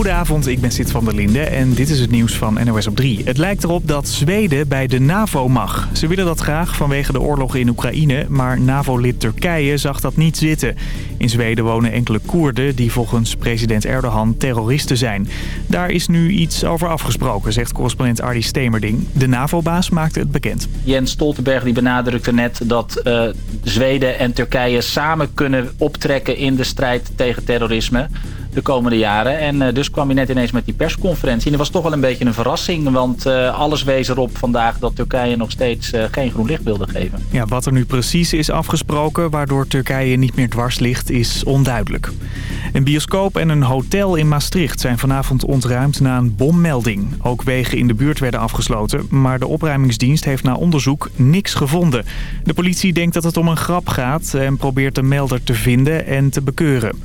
Goedenavond, ik ben Sid van der Linde en dit is het nieuws van NOS op 3. Het lijkt erop dat Zweden bij de NAVO mag. Ze willen dat graag vanwege de oorlog in Oekraïne, maar NAVO-lid Turkije zag dat niet zitten. In Zweden wonen enkele Koerden die volgens president Erdogan terroristen zijn. Daar is nu iets over afgesproken, zegt correspondent Ardi Stemerding. De NAVO-baas maakte het bekend. Jens Stoltenberg die benadrukte net dat uh, Zweden en Turkije samen kunnen optrekken in de strijd tegen terrorisme de komende jaren. En uh, dus kwam hij net ineens met die persconferentie. En dat was toch wel een beetje een verrassing. Want uh, alles wees erop vandaag dat Turkije nog steeds uh, geen groen licht wilde geven. Ja, wat er nu precies is afgesproken waardoor Turkije niet meer dwars ligt is onduidelijk. Een bioscoop en een hotel in Maastricht zijn vanavond ontruimd na een bommelding. Ook wegen in de buurt werden afgesloten. Maar de opruimingsdienst heeft na onderzoek niks gevonden. De politie denkt dat het om een grap gaat en probeert de melder te vinden en te bekeuren.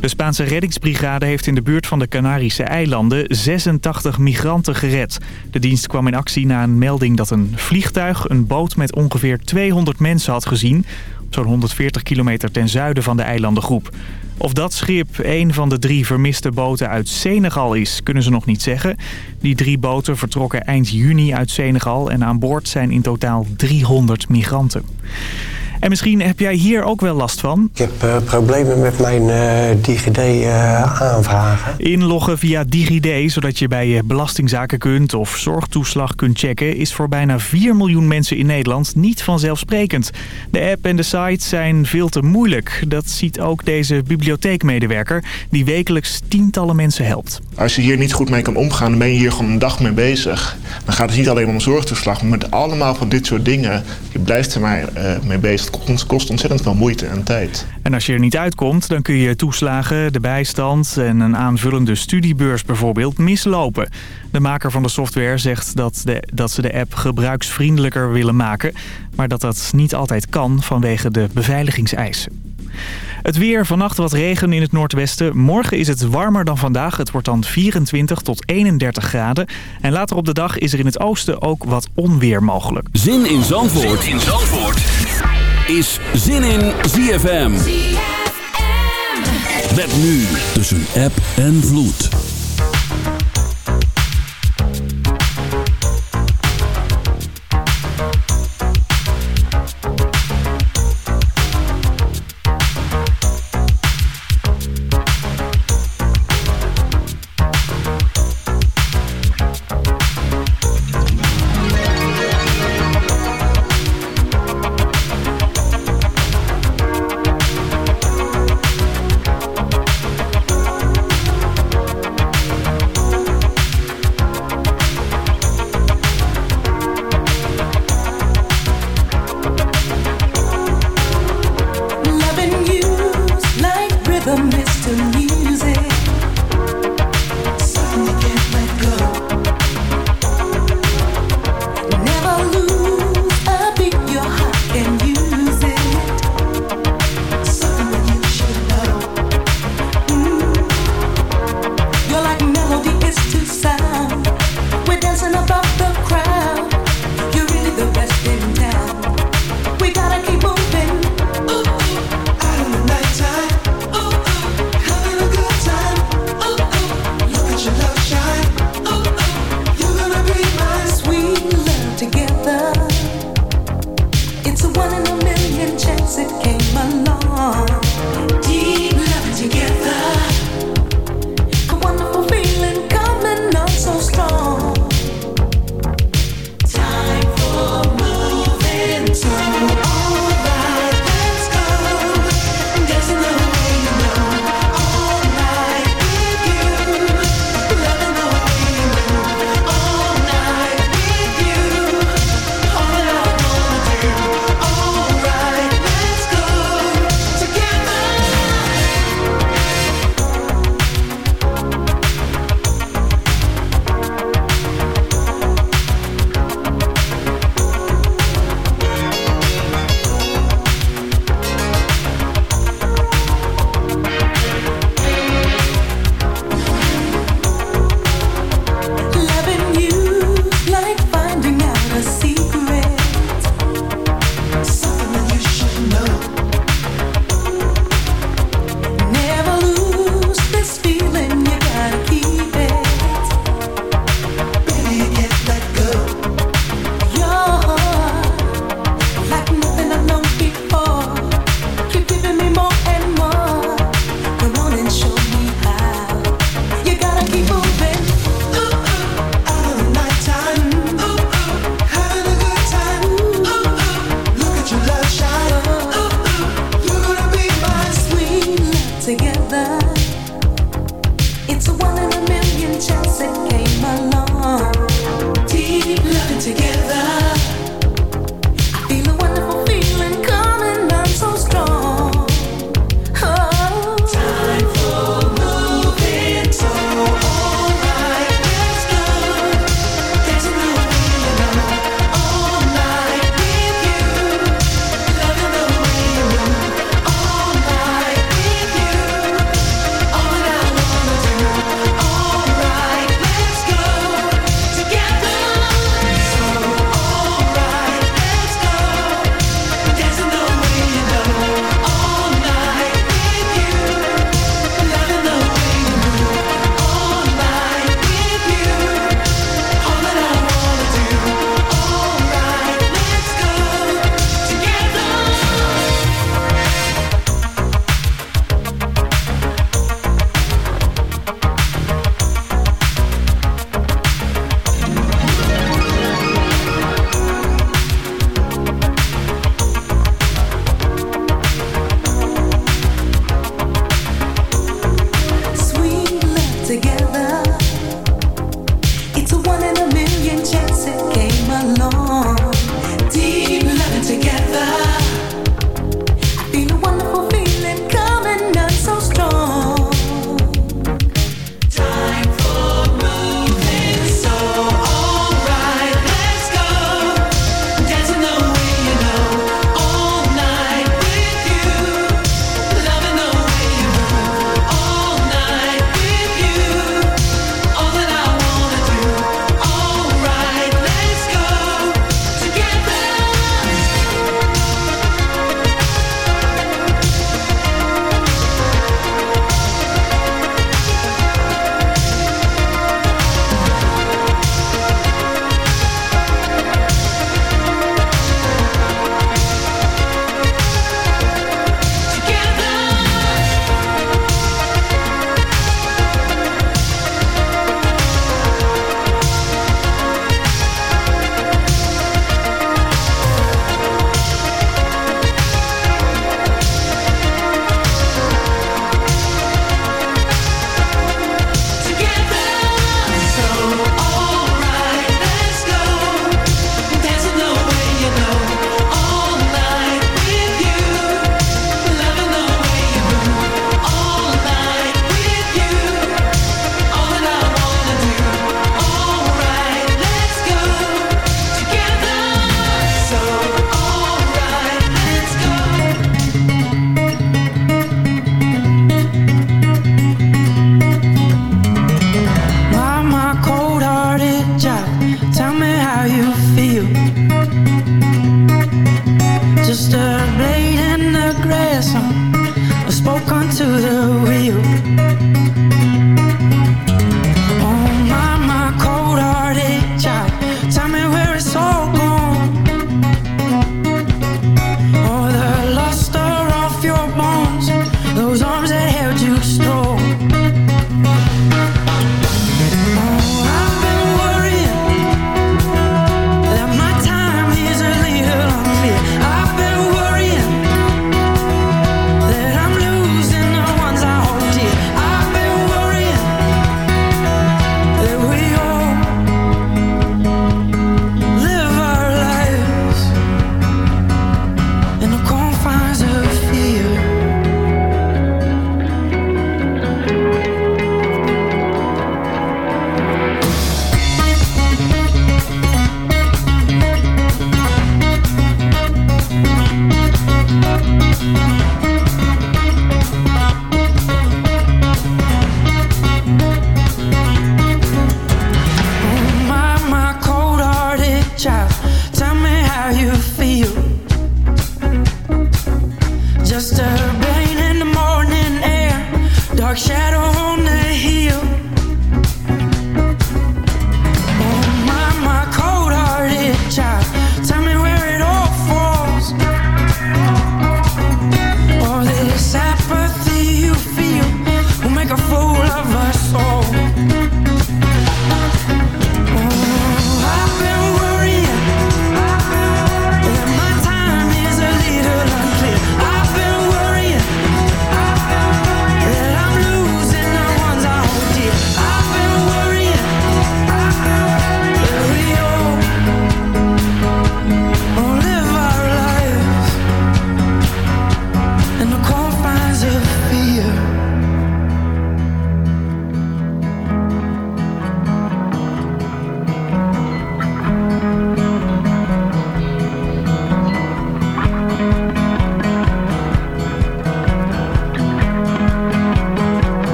De Spaanse reddingsbrigade heeft in de buurt van de Canarische eilanden 86 migranten gered. De dienst kwam in actie na een melding dat een vliegtuig een boot met ongeveer 200 mensen had gezien... op zo'n 140 kilometer ten zuiden van de eilandengroep. Of dat schip een van de drie vermiste boten uit Senegal is, kunnen ze nog niet zeggen. Die drie boten vertrokken eind juni uit Senegal en aan boord zijn in totaal 300 migranten. En misschien heb jij hier ook wel last van. Ik heb uh, problemen met mijn uh, DigiD uh, aanvragen. Inloggen via DigiD, zodat je bij je belastingzaken kunt of zorgtoeslag kunt checken... is voor bijna 4 miljoen mensen in Nederland niet vanzelfsprekend. De app en de site zijn veel te moeilijk. Dat ziet ook deze bibliotheekmedewerker die wekelijks tientallen mensen helpt. Als je hier niet goed mee kan omgaan, dan ben je hier gewoon een dag mee bezig. Dan gaat het niet alleen om zorgtoeslag, maar met allemaal van dit soort dingen. Je blijft er maar mee bezig het kost ontzettend veel moeite en tijd. En als je er niet uitkomt, dan kun je toeslagen, de bijstand en een aanvullende studiebeurs bijvoorbeeld mislopen. De maker van de software zegt dat, de, dat ze de app gebruiksvriendelijker willen maken, maar dat dat niet altijd kan vanwege de beveiligingseisen. Het weer, vannacht wat regen in het noordwesten. Morgen is het warmer dan vandaag. Het wordt dan 24 tot 31 graden. En later op de dag is er in het oosten ook wat onweer mogelijk. Zin in Zandvoort, zin in Zandvoort. Is Zin in ZFM. Met nu tussen app en vloed.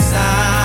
side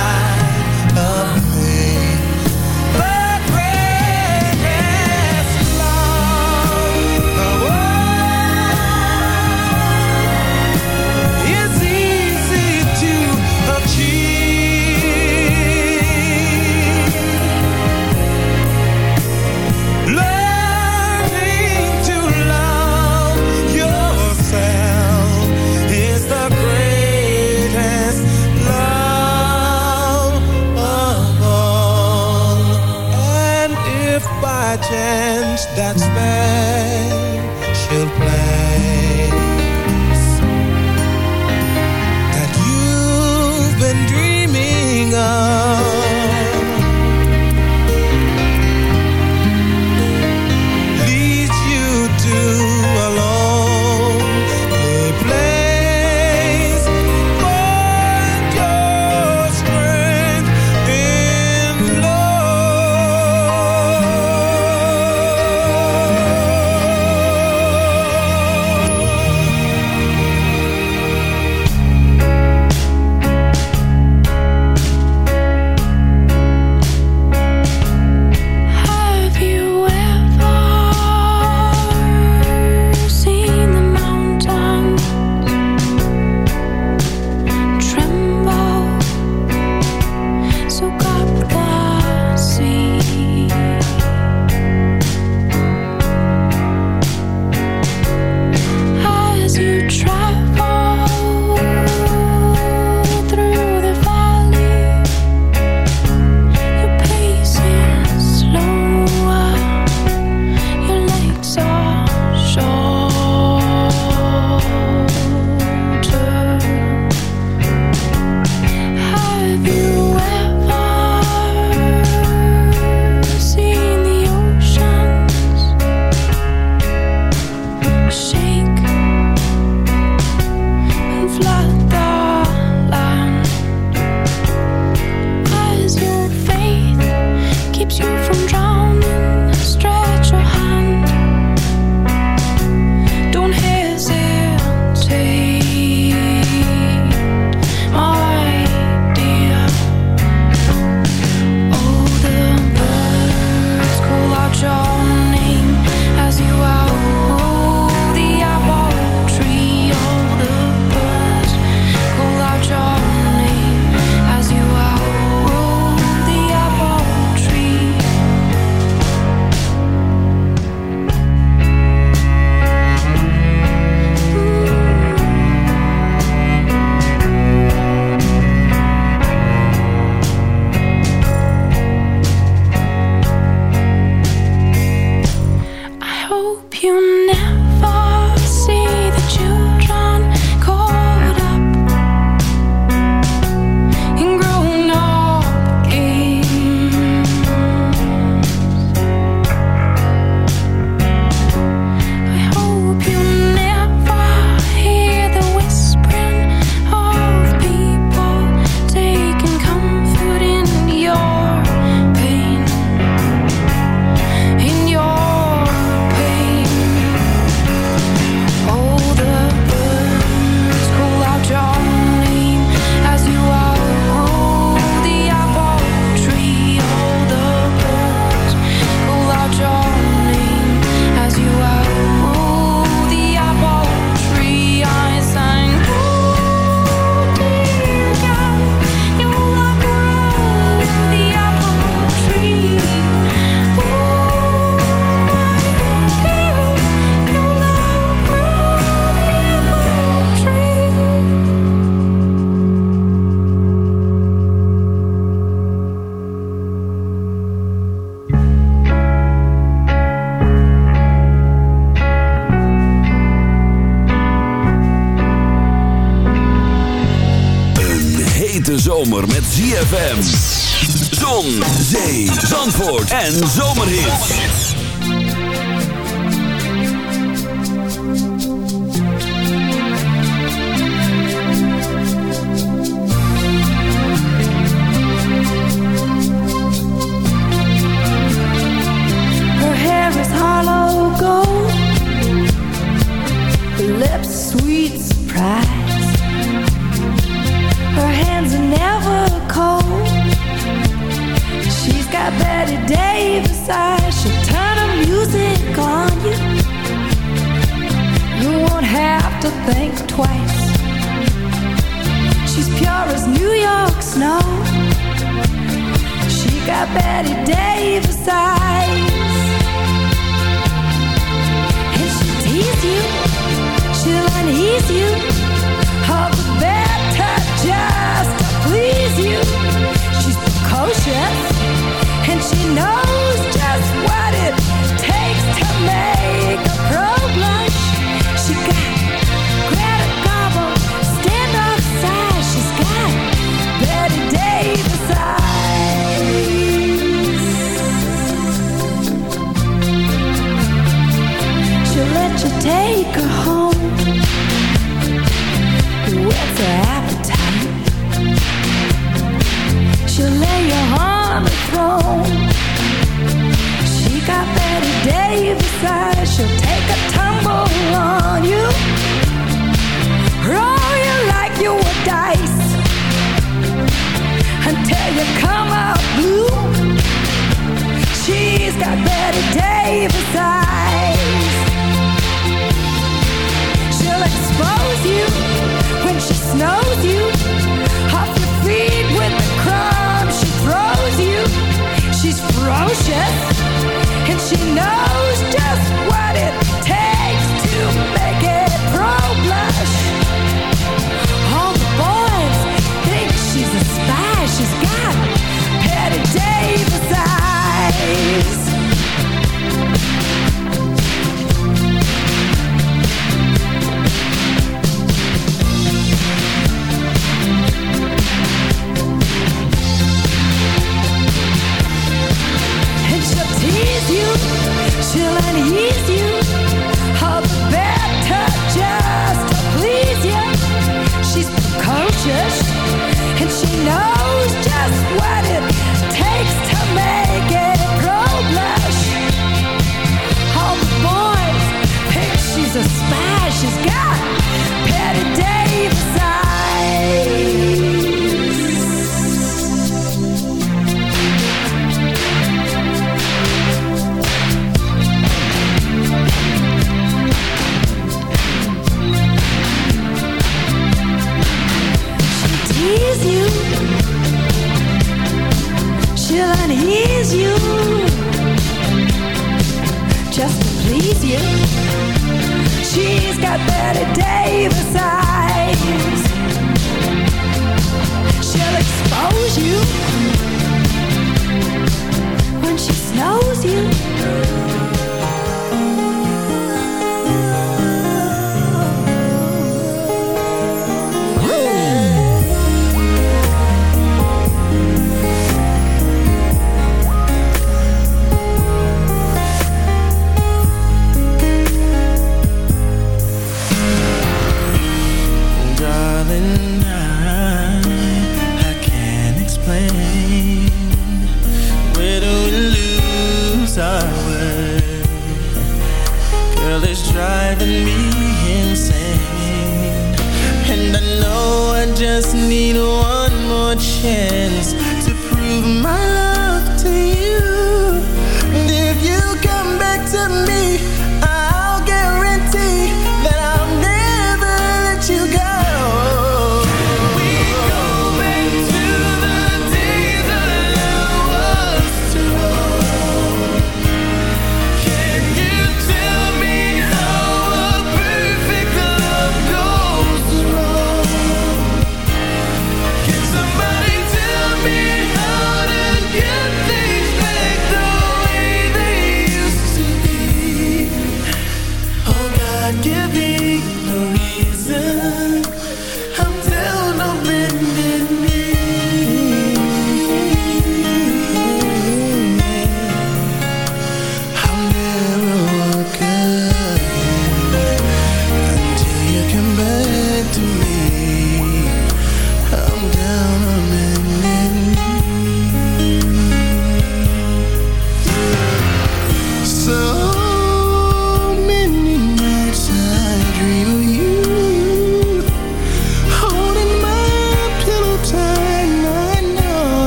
give me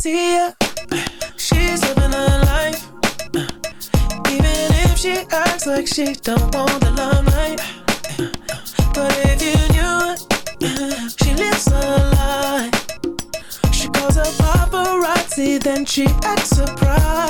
See her? She's living her life. Even if she acts like she don't want the limelight. But if you knew it, she lives her life. She calls her paparazzi, then she acts surprised.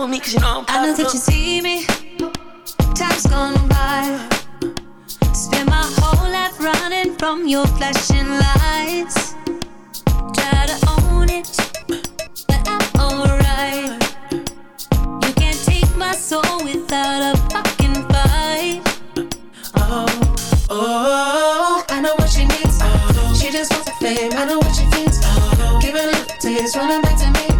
Daddy fuck on me cause you know I'm I know that you see me. Time's gone by. Spend my whole life running from your flashing lights. Try to own it, but I'm alright. You can't take my soul without a fucking fight. Oh, oh, I know what she needs. Oh, she just wants the fame. I know what she thinks. Oh, give it a taste, running back to me.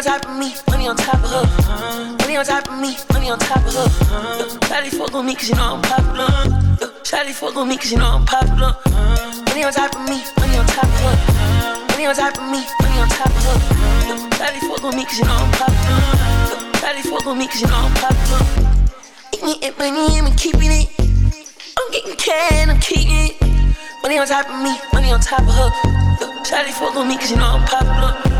on top of me, money on top of her. Money on top of me, money on top of her. Daddy fuck on me cause you know I'm popular. Daddy fuck on me cause you know I'm popular. Money on top of me, money on top of her. Money on top of me, money on top of her. Daddy fuck on me cause you know I'm popular. Daddy fuck on me cause you know I'm popular. Eating money, I'm keeping it. I'm getting can, I'm keeping it. Money on top of me, money on top of her. Shawty fuck on me cause you know I'm popular.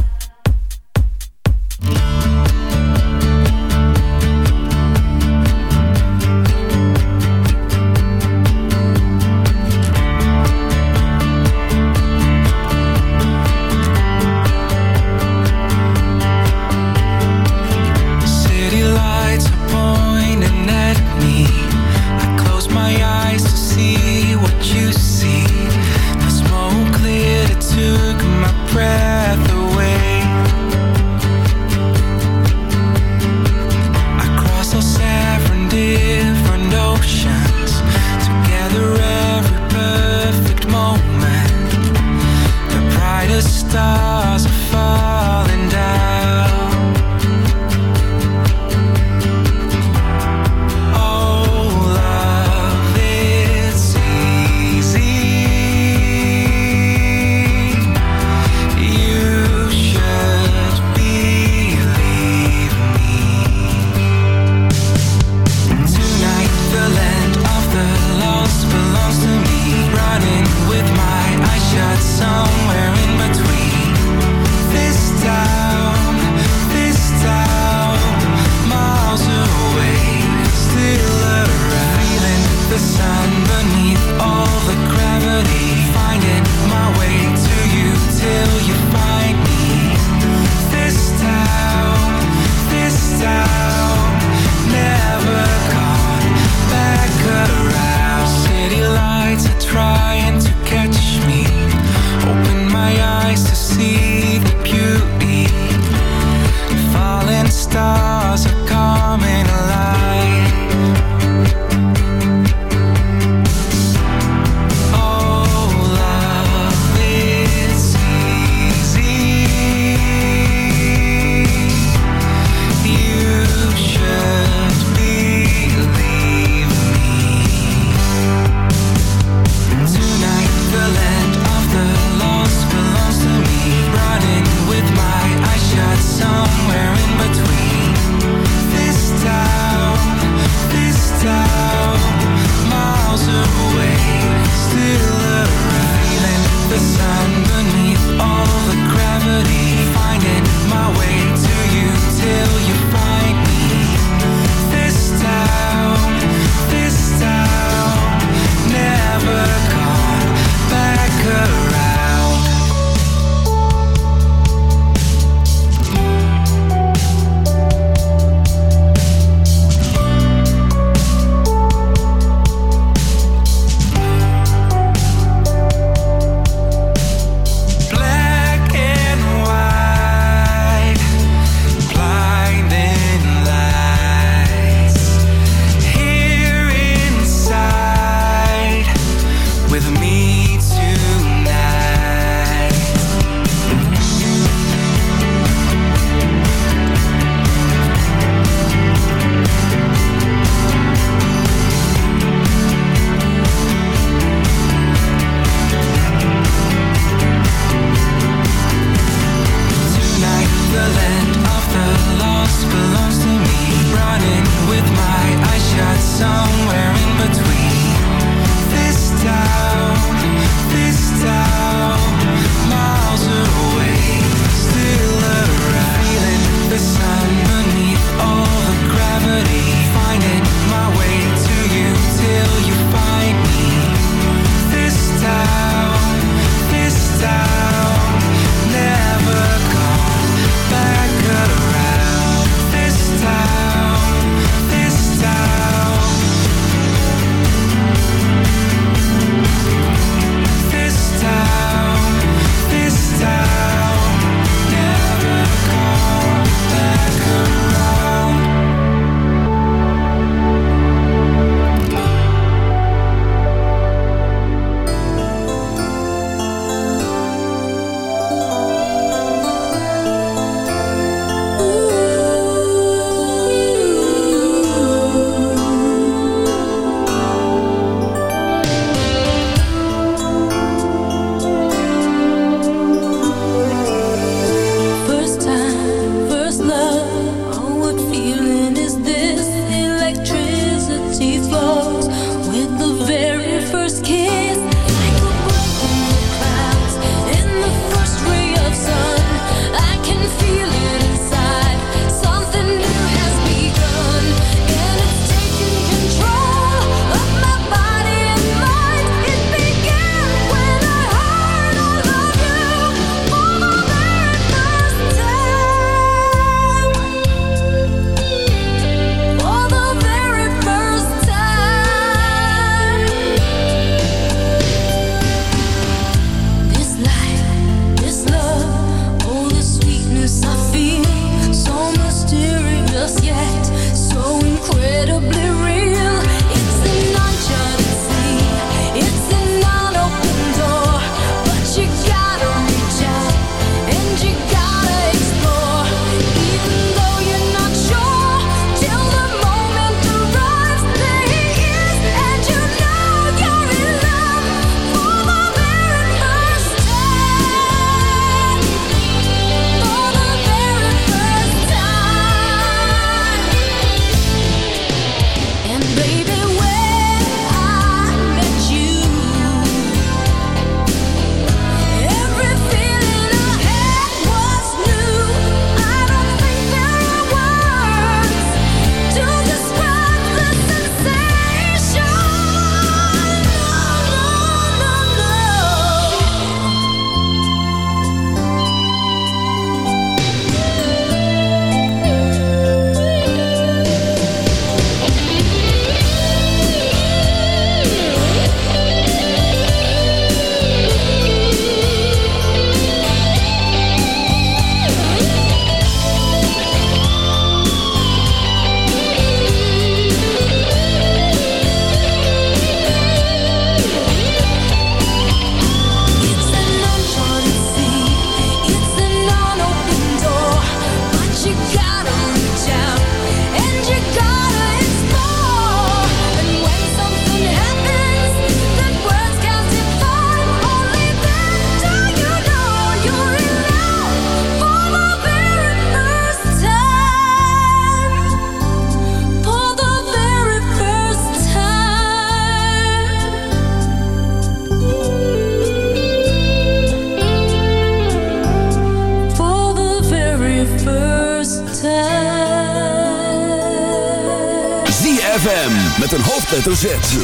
Hoofdletter Z.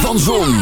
Van Zon,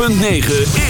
.9